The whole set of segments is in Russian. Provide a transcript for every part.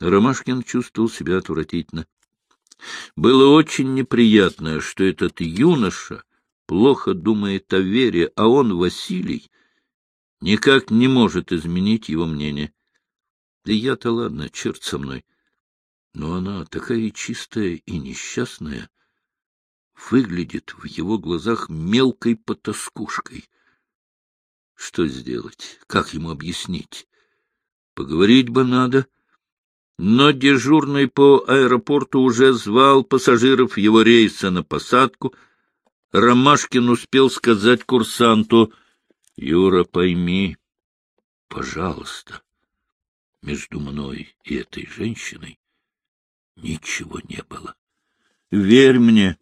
Ромашкин чувствовал себя отвратительно. Было очень неприятно, что этот юноша плохо думает о вере, а он, Василий, никак не может изменить его мнение. Да я-то ладно, черт со мной. Но она такая чистая и несчастная, выглядит в его глазах мелкой потаскушкой. Что сделать? Как ему объяснить? Поговорить бы надо. Но дежурный по аэропорту уже звал пассажиров его рейса на посадку. Ромашкин успел сказать курсанту, — Юра, пойми, пожалуйста, между мной и этой женщиной ничего не было. Верь мне,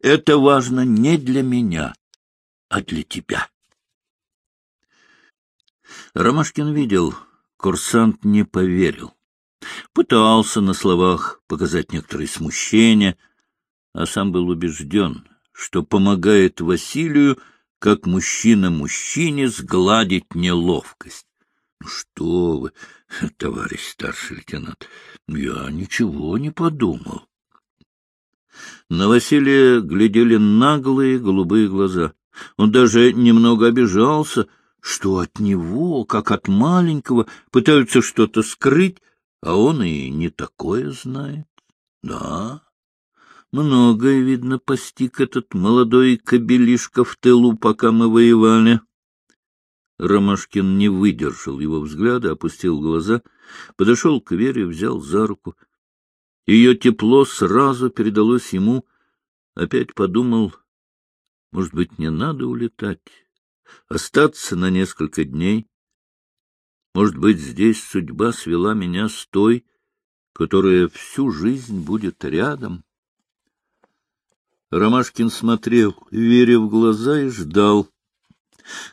это важно не для меня, а для тебя. Ромашкин видел, курсант не поверил. Пытался на словах показать некоторое смущение, а сам был убежден, что помогает Василию, как мужчина мужчине, сгладить неловкость. — Ну что вы, товарищ старший лейтенант, я ничего не подумал. На Василия глядели наглые голубые глаза. Он даже немного обижался, что от него, как от маленького, пытаются что-то скрыть, а он и не такое знает. Да, многое, видно, постиг этот молодой кобелишка в тылу, пока мы воевали. Ромашкин не выдержал его взгляда, опустил глаза, подошел к Вере, взял за руку. Ее тепло сразу передалось ему. Опять подумал, может быть, не надо улетать, остаться на несколько дней. Может быть, здесь судьба свела меня с той, которая всю жизнь будет рядом. Ромашкин смотрел, веря в глаза, и ждал.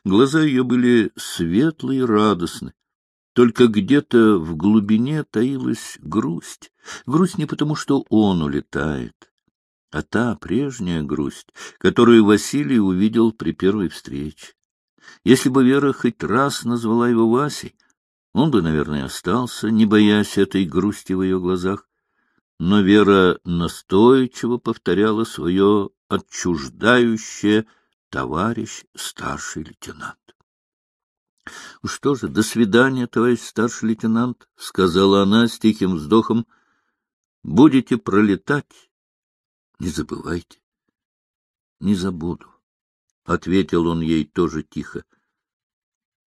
Глаза ее были светлые и радостны. Только где-то в глубине таилась грусть. Грусть не потому, что он улетает, а та прежняя грусть, которую Василий увидел при первой встрече. Если бы Вера хоть раз назвала его Васей, он бы, наверное, остался, не боясь этой грусти в ее глазах. Но Вера настойчиво повторяла свое отчуждающее «товарищ старший лейтенант». — Что же, до свидания, товарищ старший лейтенант, — сказала она с тихим вздохом. — Будете пролетать, не забывайте. — Не забуду, — ответил он ей тоже тихо. —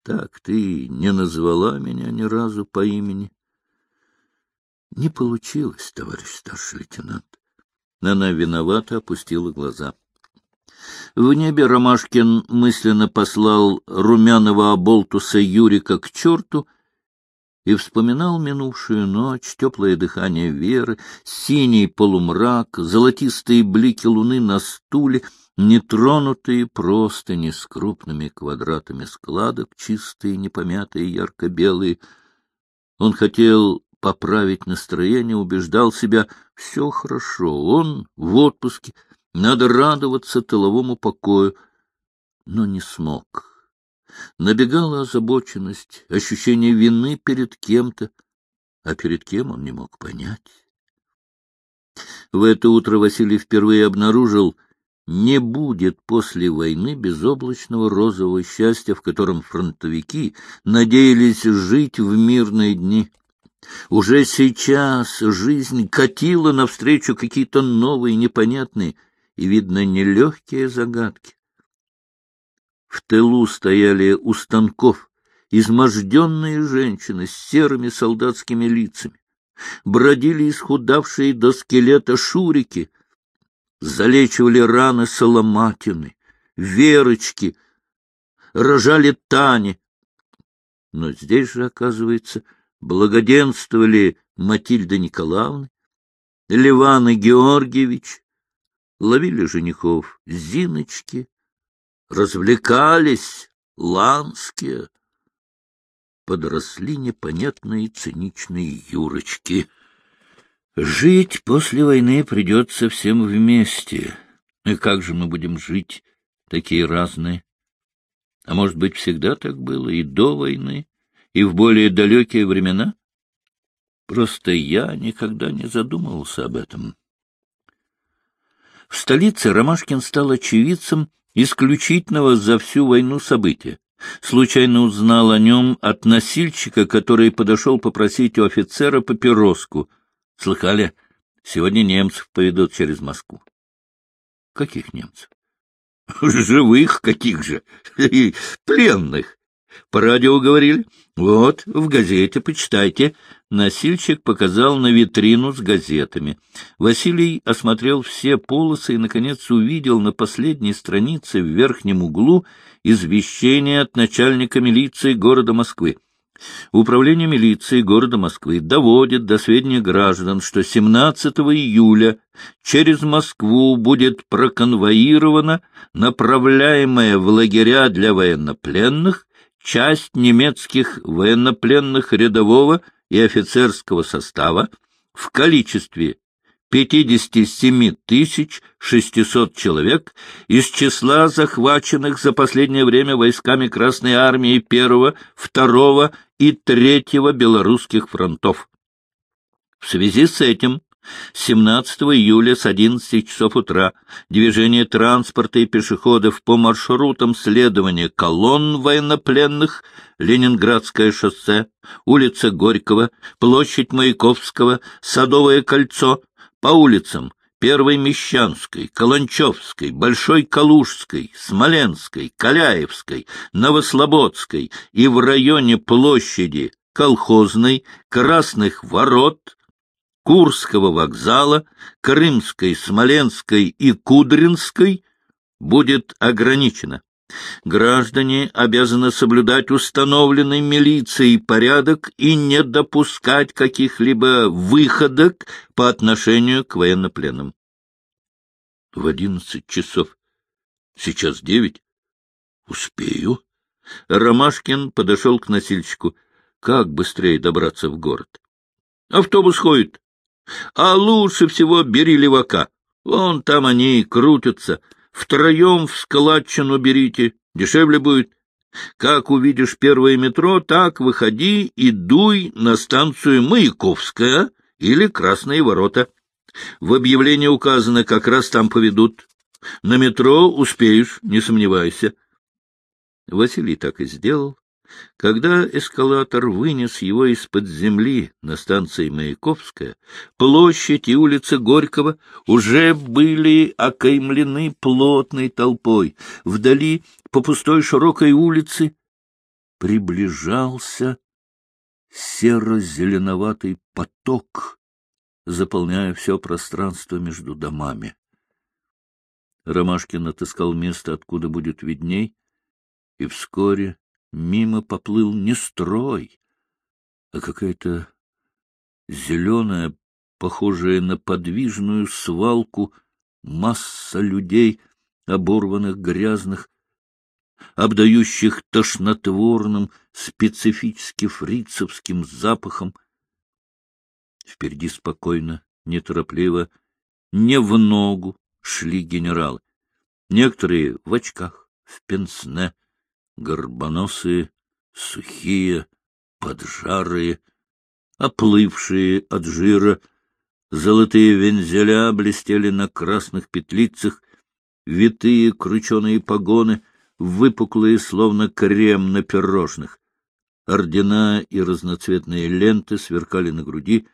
Так ты не назвала меня ни разу по имени. — Не получилось, товарищ старший лейтенант. Она виновато опустила глаза. — в небе Ромашкин мысленно послал румяного оболтуса Юрика к черту и вспоминал минувшую ночь, теплое дыхание Веры, синий полумрак, золотистые блики луны на стуле, нетронутые простыни с крупными квадратами складок, чистые, непомятые, ярко-белые. Он хотел поправить настроение, убеждал себя, все хорошо, он в отпуске, надо радоваться тыловому покою, но не смог. Набегала озабоченность, ощущение вины перед кем-то, а перед кем он не мог понять. В это утро Василий впервые обнаружил, не будет после войны безоблачного розового счастья, в котором фронтовики надеялись жить в мирные дни. Уже сейчас жизнь катила навстречу какие-то новые, непонятные, и, видно, нелегкие загадки. В тылу стояли у станков изможденные женщины с серыми солдатскими лицами. Бродили исхудавшие до скелета шурики, залечивали раны соломатины, верочки, рожали тани. Но здесь же, оказывается, благоденствовали Матильда Николаевна, Ливана Георгиевич, ловили женихов Зиночки, развлекались Ланские, подросли непонятные циничные Юрочки. Жить после войны придется всем вместе. И как же мы будем жить, такие разные? А может быть, всегда так было, и до войны, и в более далекие времена? Просто я никогда не задумывался об этом. В столице Ромашкин стал очевидцем исключительного за всю войну события. Случайно узнал о нем от носильщика, который подошел попросить у офицера папироску. Слыхали, сегодня немцев поведут через Москву. Каких немцев? Живых каких же? Пленных. По радио говорили? Вот, в газете, почитайте. Носильщик показал на витрину с газетами. Василий осмотрел все полосы и, наконец, увидел на последней странице в верхнем углу извещение от начальника милиции города Москвы. Управление милиции города Москвы доводит до сведения граждан, что 17 июля через Москву будет проконвоирована направляемая в лагеря для военнопленных часть немецких военнопленных рядового и офицерского состава в количестве 57 600 человек из числа захваченных за последнее время войсками Красной Армии первого, второго и третьего белорусских фронтов. В связи с этим 17 июля с 11 часов утра движение транспорта и пешеходов по маршрутам следования колонн военнопленных Ленинградское шоссе, улица Горького, площадь Маяковского, Садовое кольцо, по улицам Первой Мещанской, Каланчевской, Большой Калужской, Смоленской, Каляевской, Новослободской и в районе площади Колхозной, Красных Ворот, Курского вокзала, Крымской, Смоленской и Кудринской будет ограничено. Граждане обязаны соблюдать установленный милицией порядок и не допускать каких-либо выходок по отношению к военнопленным. В одиннадцать часов. Сейчас девять. Успею. Ромашкин подошел к носильщику. Как быстрее добраться в город? Автобус ходит. А лучше всего бери левака. Вон там они крутятся. Втроем в складчину берите, дешевле будет. Как увидишь первое метро, так выходи и дуй на станцию Маяковская или Красные ворота. В объявлении указано, как раз там поведут. На метро успеешь, не сомневайся. Василий так и сделал. Когда эскалатор вынес его из-под земли на станции Маяковская, площадь и улица Горького уже были окаймлены плотной толпой. Вдали, по пустой широкой улице, приближался серо-зеленоватый поток, заполняя все пространство между домами. Ромашкин отыскал место, откуда будет видней, и вскоре мимо поплыл не строй, а какая-то зеленая, похожая на подвижную свалку, масса людей, оборванных, грязных, обдающих тошнотворным, специфически фрицевским запахом. Впереди спокойно, неторопливо, не в ногу шли генералы. Некоторые в очках, в пенсне, горбоносые, сухие, поджарые, оплывшие от жира, золотые вензеля блестели на красных петлицах, витые крученые погоны, выпуклые, словно крем на пирожных. Ордена и разноцветные ленты сверкали на груди.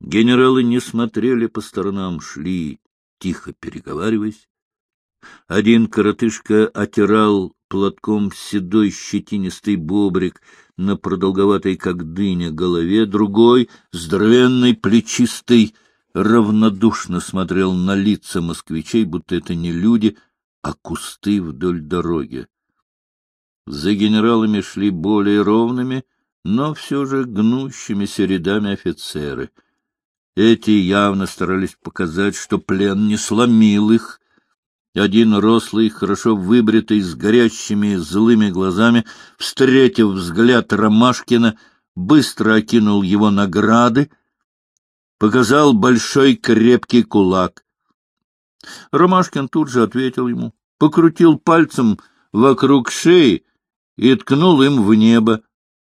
Генералы не смотрели по сторонам, шли, тихо переговариваясь. Один коротышка отирал платком седой щетинистый бобрик на продолговатой, как дыня, голове, другой, здоровенный, плечистый, равнодушно смотрел на лица москвичей, будто это не люди, а кусты вдоль дороги. За генералами шли более ровными, но все же гнущимися рядами офицеры. Эти явно старались показать, что плен не сломил их, один рослый, хорошо выбритый, с горящими злыми глазами, встретив взгляд Ромашкина, быстро окинул его награды, показал большой крепкий кулак. Ромашкин тут же ответил ему, покрутил пальцем вокруг шеи и ткнул им в небо,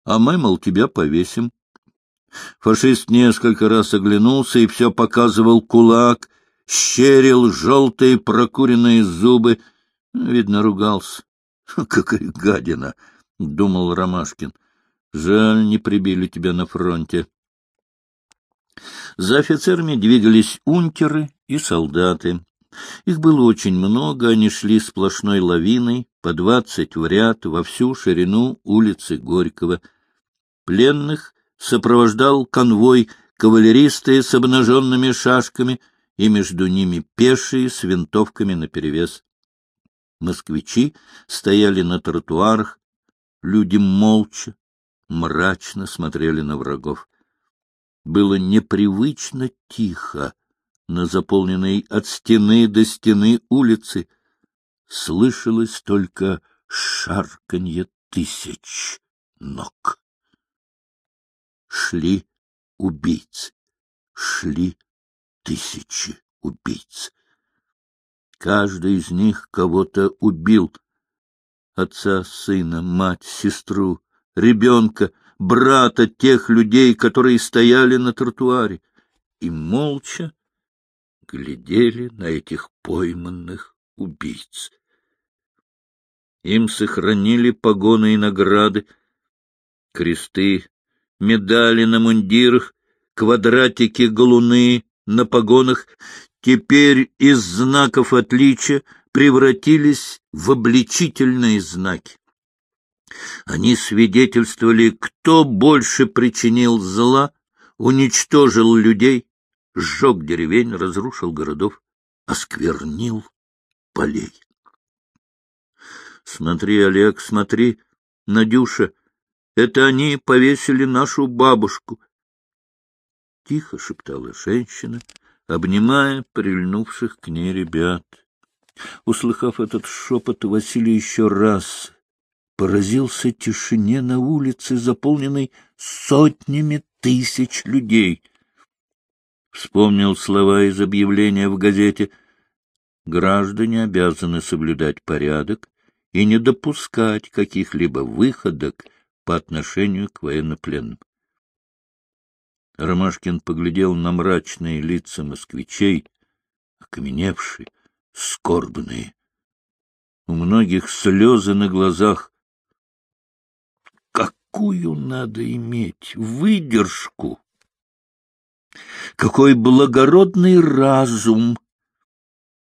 а мы, мол, тебя повесим. Фашист несколько раз оглянулся и все показывал кулак, щерил желтые прокуренные зубы. Видно, ругался. Какая гадина! — думал Ромашкин. — Жаль, не прибили тебя на фронте. За офицерами двигались унтеры и солдаты. Их было очень много, они шли сплошной лавиной, по двадцать в ряд, во всю ширину улицы Горького. Пленных сопровождал конвой кавалеристы с обнаженными шашками и между ними пешие с винтовками наперевес. Москвичи стояли на тротуарах, люди молча, мрачно смотрели на врагов. Было непривычно тихо на заполненной от стены до стены улице. Слышалось только шарканье тысяч ног. Шли убийцы, шли тысячи убийц. Каждый из них кого-то убил. Отца, сына, мать, сестру, ребенка, брата тех людей, которые стояли на тротуаре, и молча глядели на этих пойманных убийц. Им сохранили погоны и награды, кресты, медали на мундирах, квадратики галуны на погонах теперь из знаков отличия превратились в обличительные знаки. Они свидетельствовали, кто больше причинил зла, уничтожил людей, сжег деревень, разрушил городов, осквернил полей. Смотри, Олег, смотри, Надюша, это они повесили нашу бабушку. Тихо шептала женщина, обнимая прильнувших к ней ребят. Услыхав этот шепот, Василий еще раз поразился тишине на улице, заполненной сотнями тысяч людей. Вспомнил слова из объявления в газете. Граждане обязаны соблюдать порядок и не допускать каких-либо выходок по отношению к военнопленным. Ромашкин поглядел на мрачные лица москвичей, окаменевшие, скорбные. У многих слезы на глазах. Какую надо иметь выдержку! Какой благородный разум!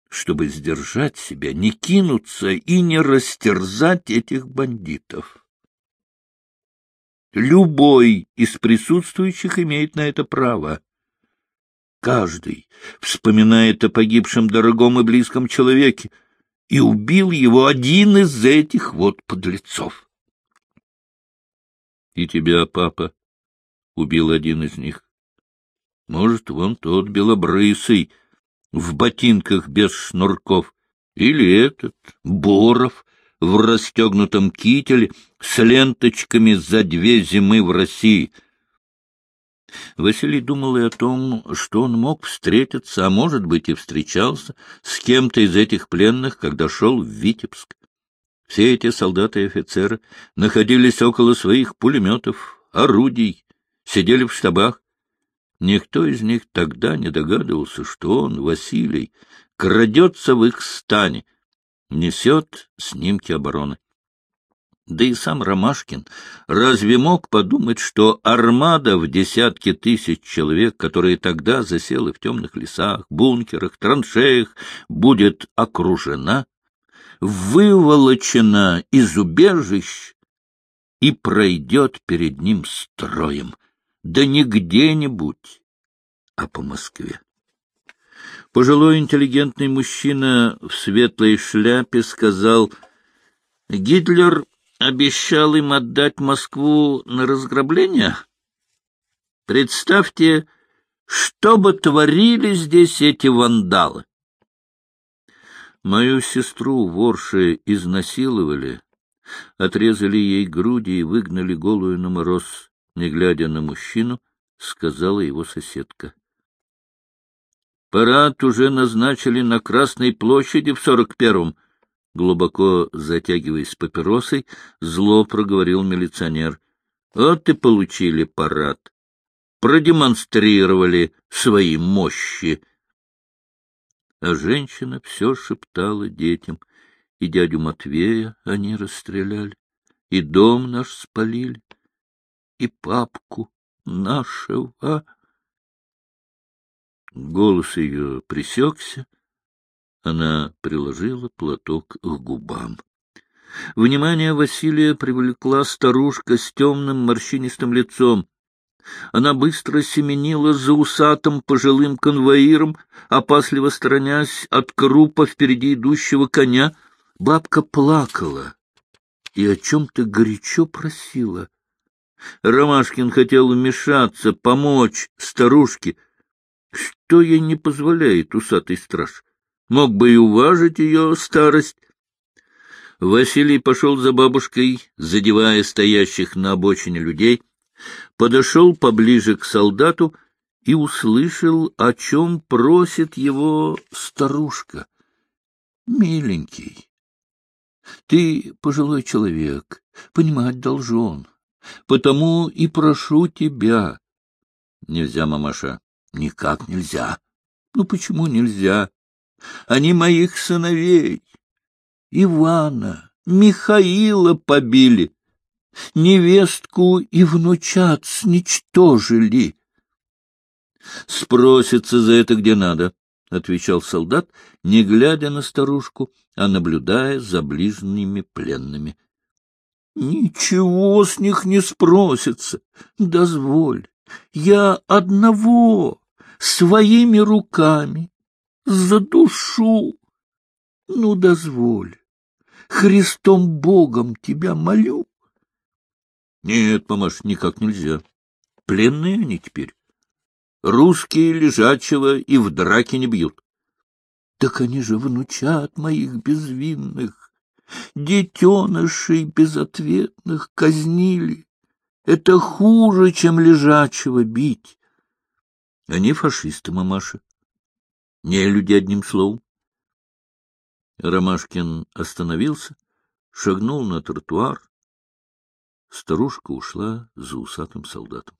чтобы сдержать себя, не кинуться и не растерзать этих бандитов. Любой из присутствующих имеет на это право. Каждый вспоминает о погибшем дорогом и близком человеке, и убил его один из этих вот подлецов. И тебя, папа, убил один из них. Может, вон тот белобрысый, в ботинках без шнурков, или этот, Боров, в расстегнутом кителе с ленточками за две зимы в России. Василий думал и о том, что он мог встретиться, а может быть и встречался, с кем-то из этих пленных, когда шел в Витебск. Все эти солдаты и офицеры находились около своих пулеметов, орудий, сидели в штабах. Никто из них тогда не догадывался, что он, Василий, крадется в их стане, несет снимки обороны. Да и сам Ромашкин разве мог подумать, что армада в десятки тысяч человек, которые тогда засела в темных лесах, бункерах, траншеях, будет окружена, выволочена из убежищ и пройдет перед ним строем, да не где-нибудь, а по Москве? Пожилой интеллигентный мужчина в светлой шляпе сказал, «Гитлер обещал им отдать Москву на разграбление? Представьте, что бы творили здесь эти вандалы!» Мою сестру ворши изнасиловали, отрезали ей груди и выгнали голую на мороз, не глядя на мужчину, сказала его соседка. Парад уже назначили на Красной площади в сорок первом. Глубоко затягиваясь папиросой, зло проговорил милиционер. Вот и получили парад. продемонстрировали свои мощи. А женщина все шептала детям, и дядю Матвея они расстреляли, и дом наш спалили, и папку нашего. Голос ее пресекся, она приложила платок к губам. Внимание Василия привлекла старушка с темным морщинистым лицом. Она быстро семенила за усатым пожилым конвоиром, опасливо сторонясь от крупа впереди идущего коня. Бабка плакала и о чем-то горячо просила. Ромашкин хотел вмешаться, помочь старушке. Что ей не позволяет усатый страж? Мог бы и уважить ее старость. Василий пошел за бабушкой, задевая стоящих на обочине людей, подошел поближе к солдату и услышал, о чем просит его старушка. — Миленький, ты пожилой человек, понимать должен, потому и прошу тебя. — Нельзя, мамаша, никак нельзя. — Ну почему нельзя? Они моих сыновей, Ивана, Михаила побили, невестку и внучат сничтожили. — Спросится за это где надо, — отвечал солдат, не глядя на старушку, а наблюдая за ближними пленными. — Ничего с них не спросится. Дозволь, я одного своими руками за душу. Ну, дозволь. Христом Богом тебя молю. Нет, мамаш, никак нельзя. Пленные они теперь. Русские лежачего и в драке не бьют. Так они же внучат моих безвинных, детенышей безответных казнили. Это хуже, чем лежачего бить. Они фашисты, мамаша. Не люди, одним словом. Ромашкин остановился, шагнул на тротуар. Старушка ушла за усатым солдатом.